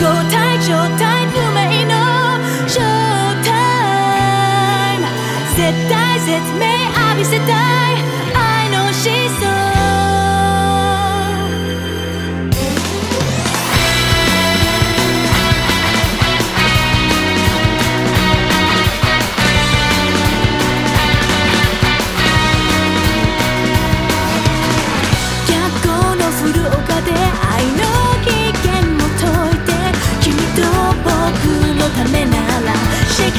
ご体状態不明のショータイム絶対絶命浴びせたい。愛の真相で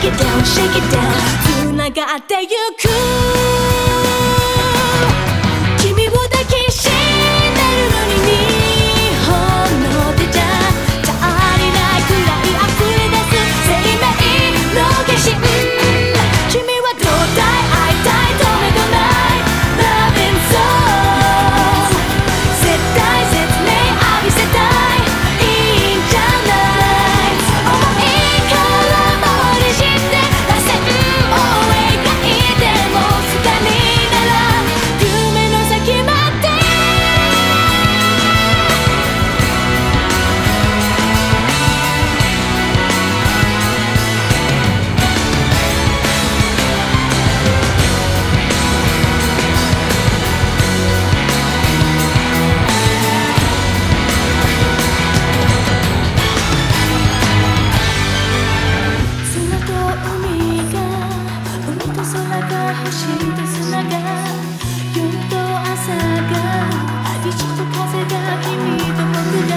shake it down, shake it down 繋がってゆく空が走る砂が夜と朝が旅路と風が君と僕が